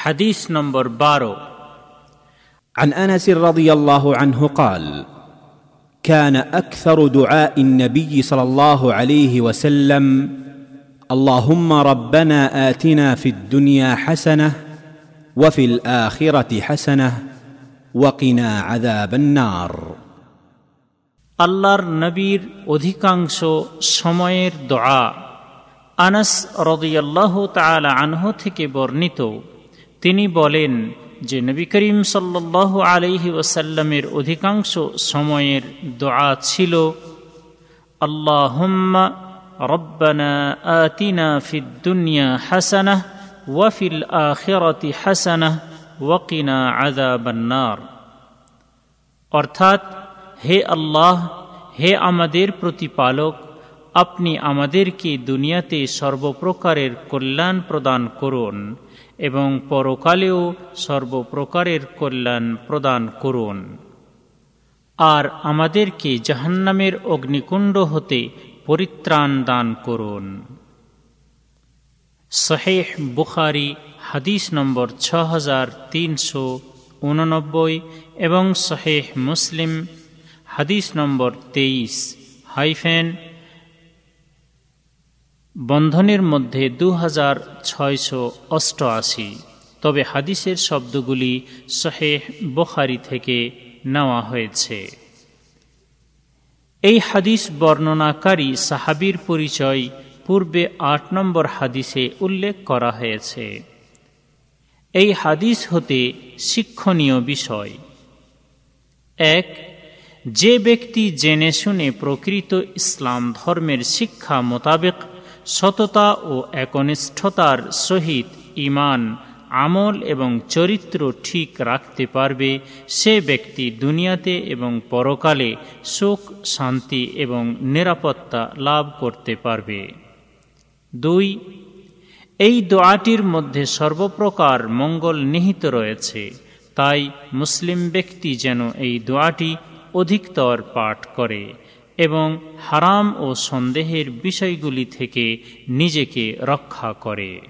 হাদিস নম্বর বারো عن انس رضي الله عنه قال كان اكثر دعاء النبي صلى الله عليه وسلم اللهم ربنا اتنا في الدنيا حسنه وفي الاخره حسنه وقنا عذاب النار আল্লাহর নবীর অধিকাংশ সময়ের দোয়া আনাস রদিয়াল্লাহ তালা আনহ থেকে বর্ণিত তিনি বলেন যে নবী করিম সাল্লাহ আলহি ওসাল্লামের অধিকাংশ সময়ের দোয়া ছিল, আল্লাহম্মা রব্বানা আতিনা ফিদ্দুনিয়া হাসানাহ ওয়াফিল আখিরাতি হাসানাহ ওয়াকিনা আদাবান্নার অর্থাৎ, হে আল্লাহ, হে আমাদের প্রতিপালক, আপনি আমাদেরকে দুনিয়াতে সর্বপ্রকারের কল্যাণ প্রদান করুন। এবং পরকালেও সর্বপ্রকারের কল্যাণ প্রদান করুন। আর আমাদেরকে জাহান্নামের অগ্নিকুণ্ড হতে পরিত্রাণ দান করুন। শহেহ বুখারি হাদিস নম্বর ছ হাজার তিনশো উননব্বই এবং শহেহ মুসলিম হাদিস নম্বর তেইশ হাইফেন বন্ধনের মধ্যে দু হাজার ছয়শো অষ্টআশি। তবে হাদিসের শব্দগুলি শহেহ বখারি থেকে নেওয়া হয়েছে। এই হাদিস বর্ণনাকারী সাহাবির পরিচয় পূর্বে আট নম্বর হাদিসে উল্লেখ করা হয়েছে। এই হাদিস হতে শিক্ষণীয় বিষয়। এক, যে ব্যক্তি জেনে শুনে প্রকৃত ইসলাম ধর্মের শিক্ষা মোতাবেক সততা ও একনিষ্ঠতার সহিত ইমান আমল এবং চরিত্র ঠিক রাখতে পারবে সে ব্যক্তি দুনিয়াতে এবং পরকালে সুখ, শান্তি এবং নিরাপত্তা লাভ করতে পারবে। দুই, এই দোয়াটির মধ্যে সর্বপ্রকার মঙ্গল নিহিত রয়েছে, তাই মুসলিম ব্যক্তি যেন এই দোয়াটি অধিকতর পাঠ করে। এবং হারাম ও সন্দেহের বিষয়গুলি থেকে নিজেকে রক্ষা করে।